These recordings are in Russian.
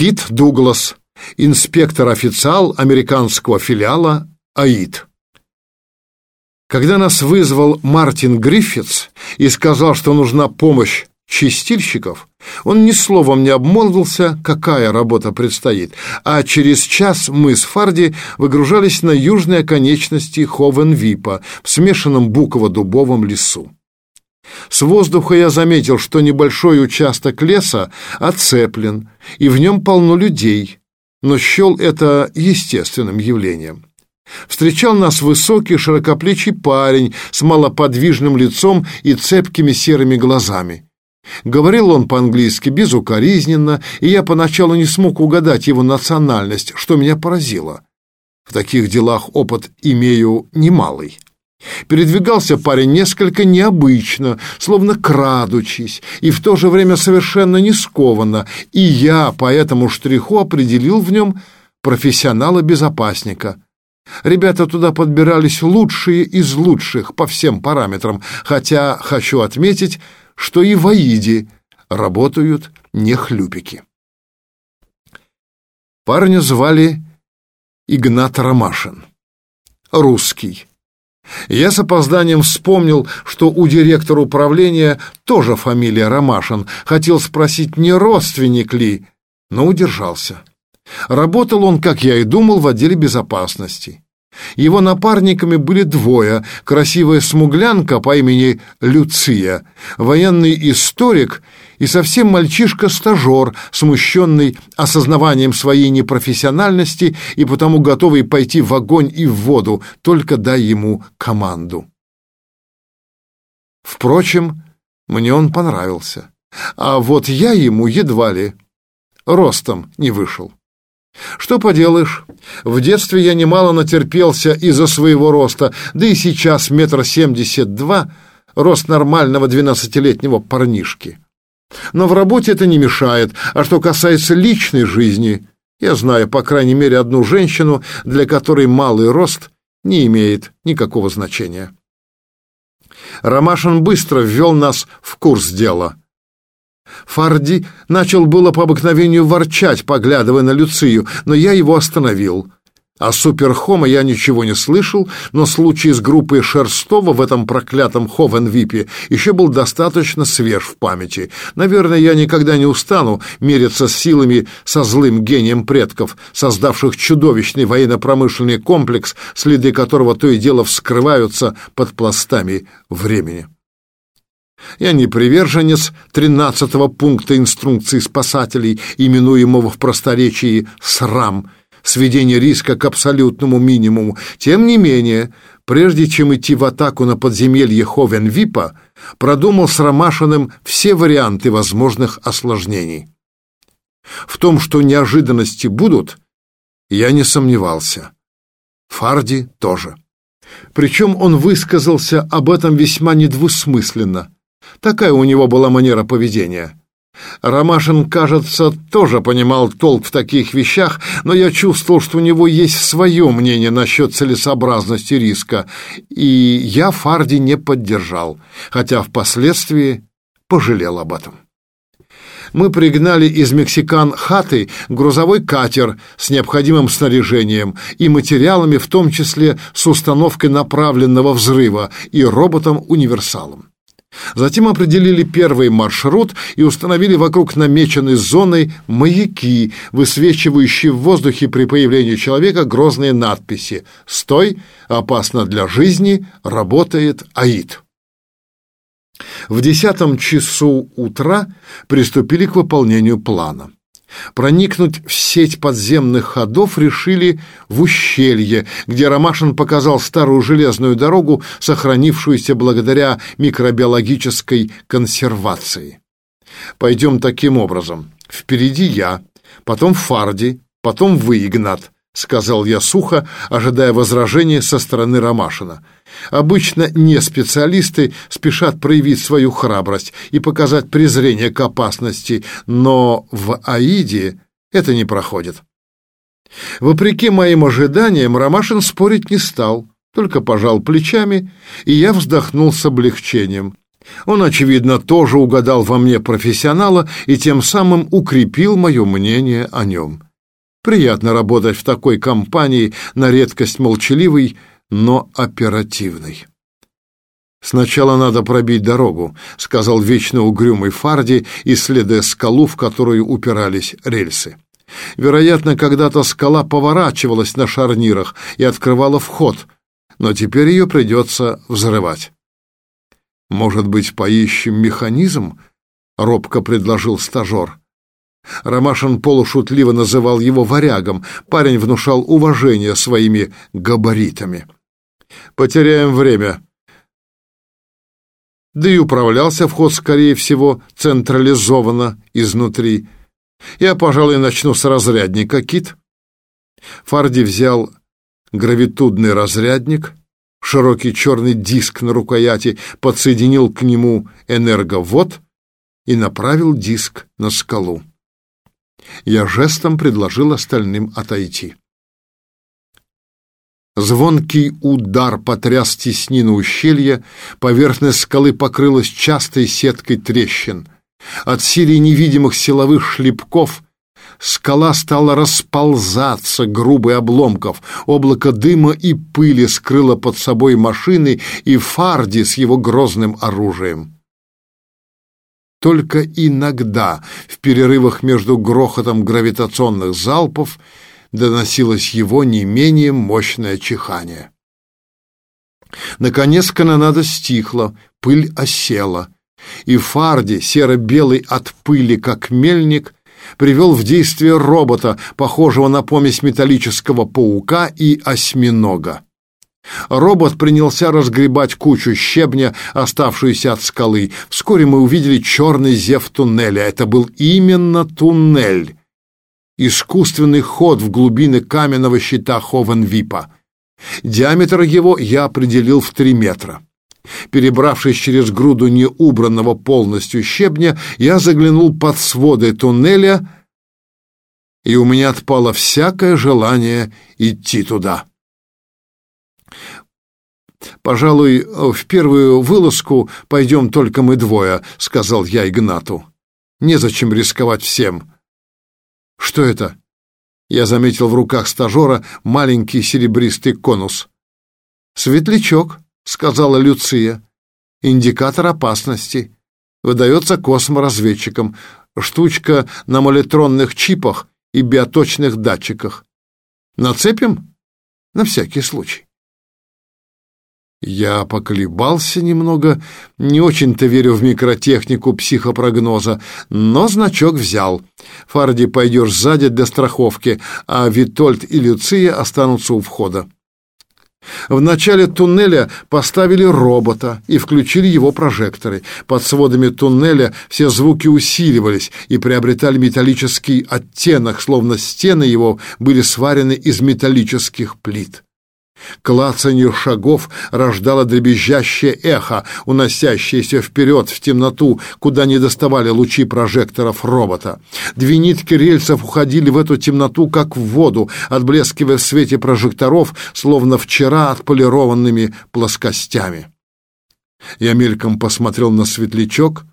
Кит Дуглас, инспектор-официал американского филиала АИД. Когда нас вызвал Мартин Гриффитс и сказал, что нужна помощь чистильщиков, он ни словом не обмолвился, какая работа предстоит, а через час мы с Фарди выгружались на южной оконечности Ховенвипа в смешанном буково-дубовом лесу. С воздуха я заметил, что небольшой участок леса оцеплен, и в нем полно людей, но счел это естественным явлением. Встречал нас высокий широкоплечий парень с малоподвижным лицом и цепкими серыми глазами. Говорил он по-английски безукоризненно, и я поначалу не смог угадать его национальность, что меня поразило. В таких делах опыт имею немалый. Передвигался парень несколько необычно, словно крадучись, и в то же время совершенно не скованно, и я по этому штриху определил в нем профессионала-безопасника. Ребята туда подбирались лучшие из лучших по всем параметрам, хотя хочу отметить, что и в Аиде работают не хлюпики. Парня звали Игнат Ромашин. Русский я с опозданием вспомнил, что у директора управления тоже фамилия Ромашин. Хотел спросить, не родственник ли, но удержался. Работал он, как я и думал, в отделе безопасности. Его напарниками были двое. Красивая смуглянка по имени Люция, военный историк и совсем мальчишка-стажер, смущенный осознаванием своей непрофессиональности и потому готовый пойти в огонь и в воду, только дай ему команду. Впрочем, мне он понравился, а вот я ему едва ли ростом не вышел. Что поделаешь, в детстве я немало натерпелся из-за своего роста, да и сейчас метр семьдесят два — рост нормального двенадцатилетнего парнишки. Но в работе это не мешает, а что касается личной жизни, я знаю, по крайней мере, одну женщину, для которой малый рост не имеет никакого значения. Ромашин быстро ввел нас в курс дела. Фарди начал было по обыкновению ворчать, поглядывая на Люцию, но я его остановил. О Суперхома я ничего не слышал, но случай с группой Шерстова в этом проклятом Ховенвипе еще был достаточно свеж в памяти. Наверное, я никогда не устану мериться с силами со злым гением предков, создавших чудовищный военно-промышленный комплекс, следы которого то и дело вскрываются под пластами времени. Я не приверженец тринадцатого пункта инструкции спасателей, именуемого в просторечии «СРАМ», сведение риска к абсолютному минимуму. Тем не менее, прежде чем идти в атаку на подземелье Ховенвипа, продумал с Ромашиным все варианты возможных осложнений. В том, что неожиданности будут, я не сомневался. Фарди тоже. Причем он высказался об этом весьма недвусмысленно. Такая у него была манера поведения. Ромашин, кажется, тоже понимал толк в таких вещах, но я чувствовал, что у него есть свое мнение насчет целесообразности риска, и я Фарди не поддержал, хотя впоследствии пожалел об этом. Мы пригнали из Мексикан-хаты грузовой катер с необходимым снаряжением и материалами, в том числе с установкой направленного взрыва и роботом-универсалом. Затем определили первый маршрут и установили вокруг намеченной зоны маяки, высвечивающие в воздухе при появлении человека грозные надписи «Стой! Опасно для жизни! Работает АИД!». В десятом часу утра приступили к выполнению плана. Проникнуть в сеть подземных ходов решили в ущелье, где Ромашин показал старую железную дорогу, сохранившуюся благодаря микробиологической консервации. Пойдем таким образом. Впереди я, потом Фарди, потом вы, Игнат, сказал я сухо, ожидая возражения со стороны Ромашина. Обычно не специалисты спешат проявить свою храбрость и показать презрение к опасности, но в Аиде это не проходит. Вопреки моим ожиданиям, Ромашин спорить не стал, только пожал плечами, и я вздохнул с облегчением. Он, очевидно, тоже угадал во мне профессионала и тем самым укрепил мое мнение о нем. Приятно работать в такой компании, на редкость молчаливой, но оперативной. «Сначала надо пробить дорогу», — сказал вечно угрюмый Фарди, исследуя скалу, в которую упирались рельсы. Вероятно, когда-то скала поворачивалась на шарнирах и открывала вход, но теперь ее придется взрывать. «Может быть, поищем механизм?» — робко предложил стажер. Ромашин полушутливо называл его варягом. Парень внушал уважение своими габаритами. «Потеряем время», да и управлялся вход, скорее всего, централизованно изнутри. Я, пожалуй, начну с разрядника, Кит. Фарди взял гравитудный разрядник, широкий черный диск на рукояти, подсоединил к нему энерговод и направил диск на скалу. Я жестом предложил остальным отойти. Звонкий удар потряс теснину ущелья, поверхность скалы покрылась частой сеткой трещин. От серии невидимых силовых шлепков скала стала расползаться грубой обломков, облако дыма и пыли скрыло под собой машины и Фарди с его грозным оружием. Только иногда, в перерывах между грохотом гравитационных залпов, доносилось его не менее мощное чихание. Наконец канонада стихла, пыль осела, и Фарди, серо-белый от пыли, как мельник, привел в действие робота, похожего на помесь металлического паука и осьминога. Робот принялся разгребать кучу щебня, оставшуюся от скалы. Вскоре мы увидели черный зев туннеля. Это был именно туннель искусственный ход в глубины каменного щита Ховенвипа. Диаметр его я определил в три метра. Перебравшись через груду неубранного полностью щебня, я заглянул под своды туннеля, и у меня отпало всякое желание идти туда. «Пожалуй, в первую вылазку пойдем только мы двое», — сказал я Игнату. «Незачем рисковать всем. Что это? Я заметил в руках стажера маленький серебристый конус. «Светлячок», — сказала Люция. «Индикатор опасности. Выдается косморазведчикам. Штучка на молитронных чипах и биоточных датчиках. Нацепим? На всякий случай». Я поколебался немного, не очень-то верю в микротехнику психопрогноза, но значок взял. Фарди пойдешь сзади для страховки, а Витольд и Люция останутся у входа. В начале туннеля поставили робота и включили его прожекторы. Под сводами туннеля все звуки усиливались и приобретали металлический оттенок, словно стены его были сварены из металлических плит. Клацанье шагов рождало дребезжащее эхо, уносящееся вперед в темноту, куда не доставали лучи прожекторов робота. Две нитки рельсов уходили в эту темноту, как в воду, отблескивая в свете прожекторов, словно вчера отполированными плоскостями. Я мельком посмотрел на светлячок.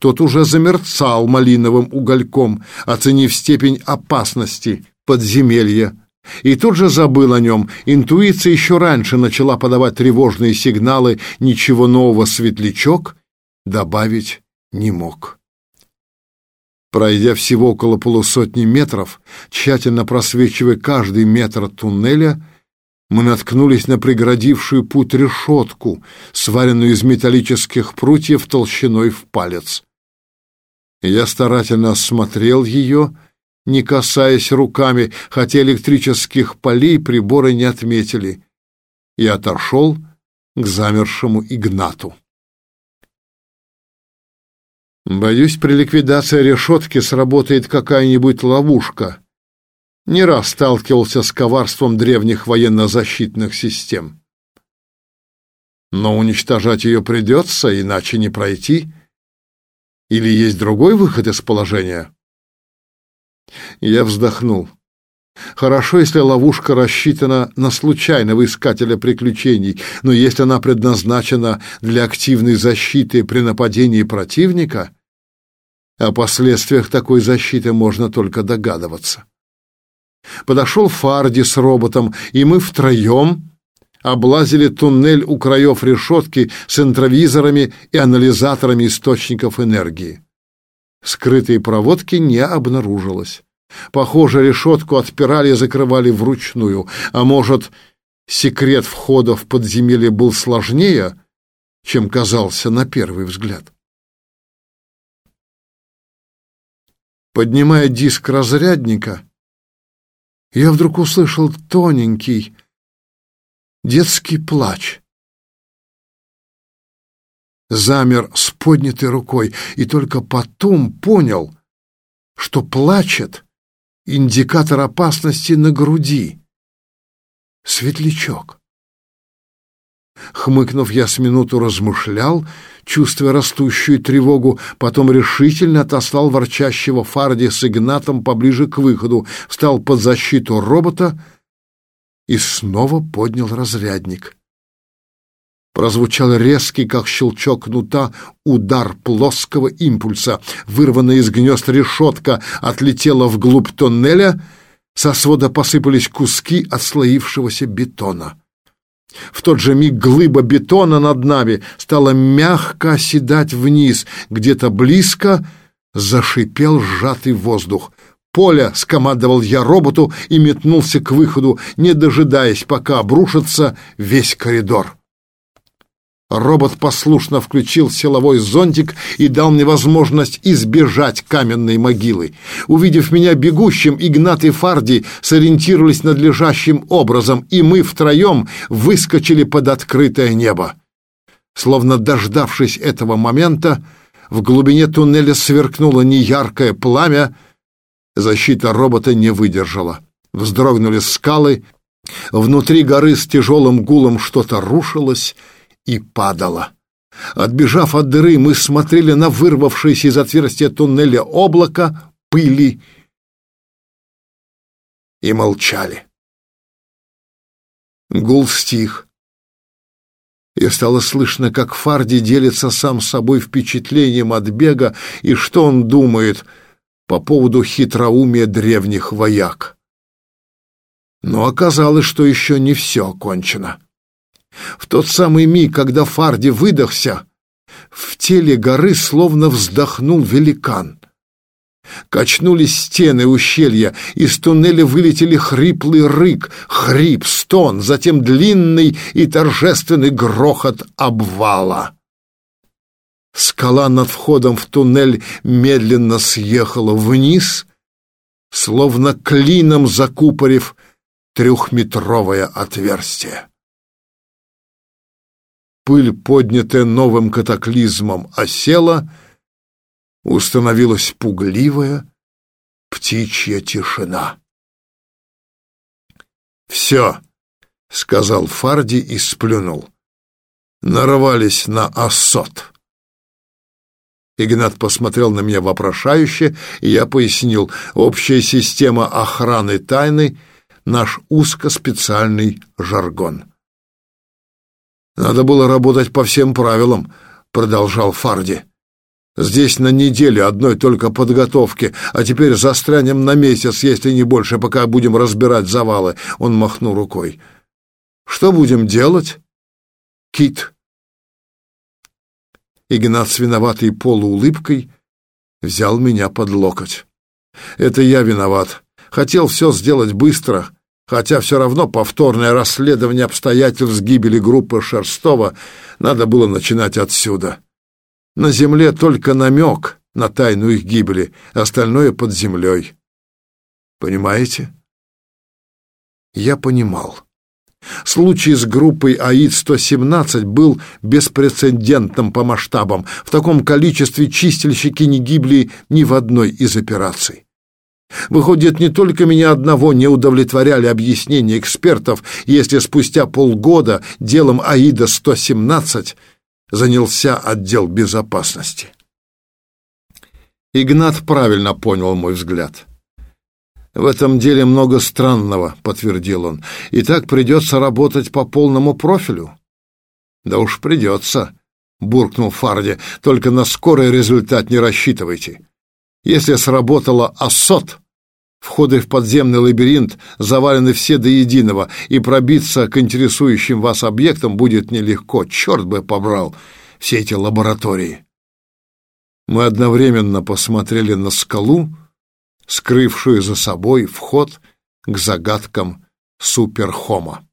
Тот уже замерцал малиновым угольком, оценив степень опасности подземелья и тут же забыл о нем. Интуиция еще раньше начала подавать тревожные сигналы. Ничего нового светлячок добавить не мог. Пройдя всего около полусотни метров, тщательно просвечивая каждый метр туннеля, мы наткнулись на преградившую путь решетку, сваренную из металлических прутьев толщиной в палец. Я старательно осмотрел ее не касаясь руками, хотя электрических полей приборы не отметили, и отошел к замершему Игнату. Боюсь, при ликвидации решетки сработает какая-нибудь ловушка. Не раз сталкивался с коварством древних военно-защитных систем. Но уничтожать ее придется, иначе не пройти. Или есть другой выход из положения? Я вздохнул. Хорошо, если ловушка рассчитана на случайного искателя приключений, но если она предназначена для активной защиты при нападении противника, о последствиях такой защиты можно только догадываться. Подошел Фарди с роботом, и мы втроем облазили туннель у краев решетки с интровизорами и анализаторами источников энергии. Скрытой проводки не обнаружилось. Похоже, решетку отпирали и закрывали вручную. А может, секрет входа в подземелье был сложнее, чем казался на первый взгляд? Поднимая диск разрядника, я вдруг услышал тоненький детский плач. Замер с поднятой рукой и только потом понял, что плачет индикатор опасности на груди. Светлячок. Хмыкнув, я с минуту размышлял, чувствуя растущую тревогу, потом решительно отослал ворчащего Фарди с Игнатом поближе к выходу, встал под защиту робота и снова поднял разрядник. Прозвучал резкий, как щелчок кнута, удар плоского импульса. Вырванная из гнезд решетка отлетела вглубь тоннеля, со свода посыпались куски отслоившегося бетона. В тот же миг глыба бетона над нами стала мягко оседать вниз, где-то близко зашипел сжатый воздух. «Поля!» — скомандовал я роботу и метнулся к выходу, не дожидаясь, пока обрушится весь коридор. Робот послушно включил силовой зонтик и дал мне возможность избежать каменной могилы. Увидев меня бегущим, Игнат и Фарди сориентировались надлежащим образом, и мы втроем выскочили под открытое небо. Словно дождавшись этого момента, в глубине туннеля сверкнуло неяркое пламя, защита робота не выдержала. Вздрогнули скалы, внутри горы с тяжелым гулом что-то рушилось — и падала. Отбежав от дыры, мы смотрели на вырвавшееся из отверстия туннеля облако пыли и молчали. Гул стих, и стало слышно, как Фарди делится сам с собой впечатлением от бега и что он думает по поводу хитроумия древних вояк. Но оказалось, что еще не все кончено. В тот самый миг, когда Фарди выдохся, в теле горы словно вздохнул великан. Качнулись стены ущелья, из туннеля вылетели хриплый рык, хрип, стон, затем длинный и торжественный грохот обвала. Скала над входом в туннель медленно съехала вниз, словно клином закупорив трехметровое отверстие. Пыль, поднятая новым катаклизмом, осела, установилась пугливая птичья тишина. «Все», — сказал Фарди и сплюнул. «Нарвались на осот». Игнат посмотрел на меня вопрошающе, и я пояснил, общая система охраны тайны — наш узкоспециальный жаргон. Надо было работать по всем правилам, продолжал Фарди. Здесь на неделю одной только подготовки, а теперь застрянем на месяц, если не больше, пока будем разбирать завалы. Он махнул рукой. Что будем делать? Кит. Игнат с виноватой полуулыбкой взял меня под локоть. Это я виноват. Хотел все сделать быстро, хотя все равно повторное расследование обстоятельств гибели группы Шерстова надо было начинать отсюда. На земле только намек на тайну их гибели, остальное под землей. Понимаете? Я понимал. Случай с группой АИД-117 был беспрецедентным по масштабам. В таком количестве чистильщики не гибли ни в одной из операций. Выходит, не только меня одного не удовлетворяли объяснения экспертов, если спустя полгода делом АИДа-117 занялся отдел безопасности. Игнат правильно понял мой взгляд. «В этом деле много странного», — подтвердил он. «И так придется работать по полному профилю». «Да уж придется», — буркнул Фарди. «Только на скорый результат не рассчитывайте. Если сработало АСОТ, входы в подземный лабиринт завалены все до единого, и пробиться к интересующим вас объектам будет нелегко. Черт бы побрал все эти лаборатории». Мы одновременно посмотрели на скалу, скрывшую за собой вход к загадкам Суперхома.